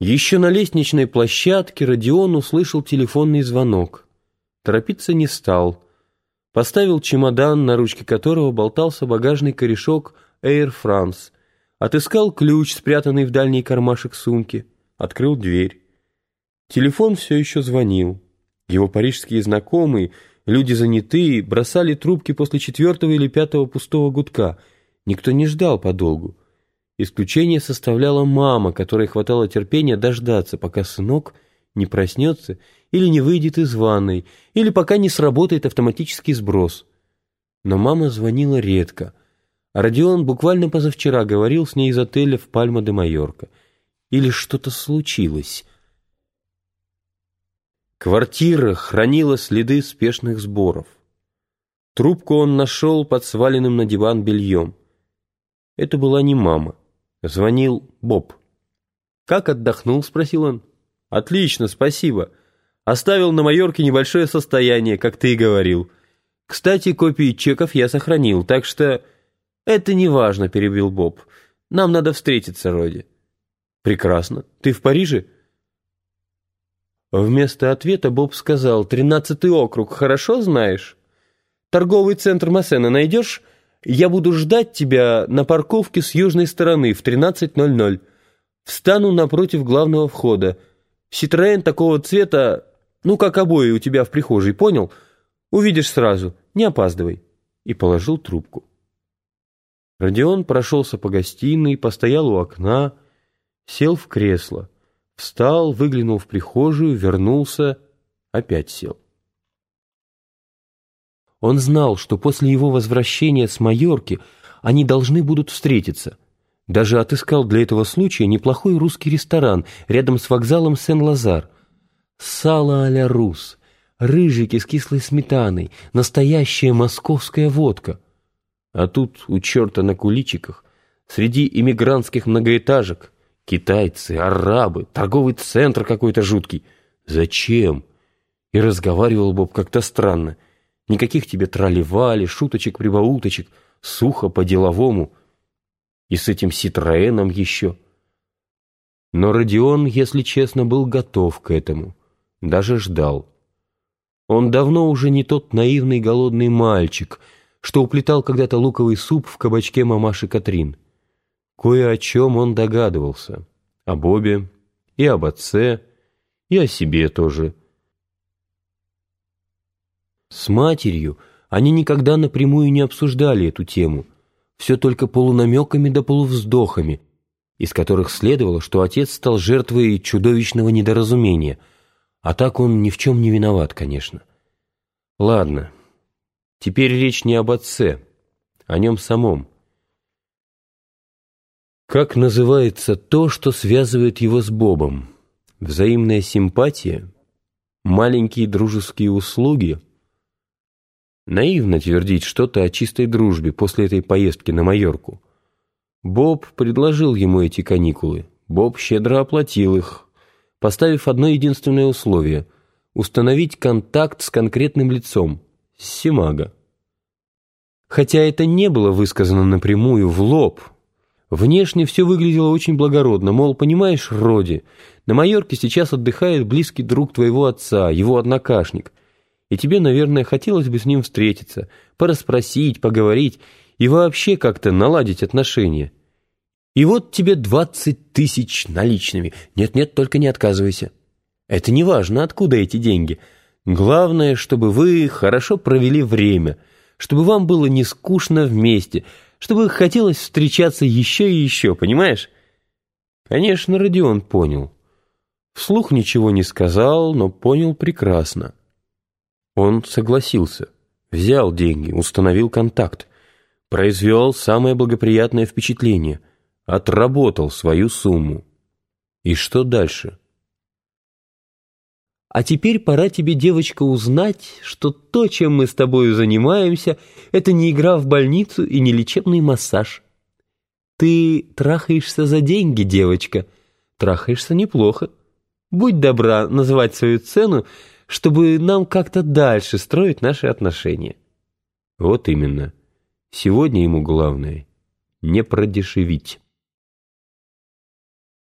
Еще на лестничной площадке Родион услышал телефонный звонок. Торопиться не стал. Поставил чемодан, на ручке которого болтался багажный корешок Air France. Отыскал ключ, спрятанный в дальний кармашек сумки. Открыл дверь. Телефон все еще звонил. Его парижские знакомые, люди занятые, бросали трубки после четвертого или пятого пустого гудка. Никто не ждал подолгу. Исключение составляла мама, которой хватало терпения дождаться, пока сынок не проснется или не выйдет из ванной, или пока не сработает автоматический сброс. Но мама звонила редко, а Родион буквально позавчера говорил с ней из отеля в Пальма-де-Майорка. Или что-то случилось. Квартира хранила следы спешных сборов. Трубку он нашел под сваленным на диван бельем. Это была не мама. Звонил Боб. «Как отдохнул?» — спросил он. «Отлично, спасибо. Оставил на Майорке небольшое состояние, как ты и говорил. Кстати, копии чеков я сохранил, так что...» «Это не важно», — перебил Боб. «Нам надо встретиться, Роди». «Прекрасно. Ты в Париже?» Вместо ответа Боб сказал, «Тринадцатый округ, хорошо знаешь? Торговый центр Массена найдешь?» Я буду ждать тебя на парковке с южной стороны в 13.00. Встану напротив главного входа. Ситроен такого цвета, ну, как обои у тебя в прихожей, понял? Увидишь сразу, не опаздывай». И положил трубку. Родион прошелся по гостиной, постоял у окна, сел в кресло, встал, выглянул в прихожую, вернулся, опять сел. Он знал, что после его возвращения с Майорки они должны будут встретиться. Даже отыскал для этого случая неплохой русский ресторан рядом с вокзалом Сен-Лазар. Сало а-ля рус, рыжики с кислой сметаной, настоящая московская водка. А тут у черта на куличиках, среди иммигрантских многоэтажек, китайцы, арабы, торговый центр какой-то жуткий. Зачем? И разговаривал Боб как-то странно. Никаких тебе тролливали, шуточек-прибауточек, сухо по-деловому. И с этим Ситроэном еще. Но Родион, если честно, был готов к этому. Даже ждал. Он давно уже не тот наивный голодный мальчик, что уплетал когда-то луковый суп в кабачке мамаши Катрин. Кое о чем он догадывался. О Бобе и об отце, и о себе тоже – с матерью они никогда напрямую не обсуждали эту тему, все только полунамеками да полувздохами, из которых следовало, что отец стал жертвой чудовищного недоразумения, а так он ни в чем не виноват, конечно. Ладно, теперь речь не об отце, о нем самом. Как называется то, что связывает его с Бобом? Взаимная симпатия? Маленькие дружеские услуги – Наивно твердить что-то о чистой дружбе после этой поездки на Майорку. Боб предложил ему эти каникулы. Боб щедро оплатил их, поставив одно единственное условие – установить контакт с конкретным лицом, с Симага. Хотя это не было высказано напрямую, в лоб. Внешне все выглядело очень благородно, мол, понимаешь, Роди, на Майорке сейчас отдыхает близкий друг твоего отца, его однокашник – и тебе, наверное, хотелось бы с ним встретиться, порасспросить, поговорить и вообще как-то наладить отношения. И вот тебе двадцать тысяч наличными. Нет-нет, только не отказывайся. Это не важно, откуда эти деньги. Главное, чтобы вы хорошо провели время, чтобы вам было не скучно вместе, чтобы хотелось встречаться еще и еще, понимаешь? Конечно, Родион понял. Вслух ничего не сказал, но понял прекрасно. Он согласился, взял деньги, установил контакт, произвел самое благоприятное впечатление, отработал свою сумму. И что дальше? А теперь пора тебе, девочка, узнать, что то, чем мы с тобою занимаемся, это не игра в больницу и не лечебный массаж. Ты трахаешься за деньги, девочка, трахаешься неплохо. Будь добра называть свою цену, чтобы нам как-то дальше строить наши отношения. Вот именно. Сегодня ему главное не продешевить.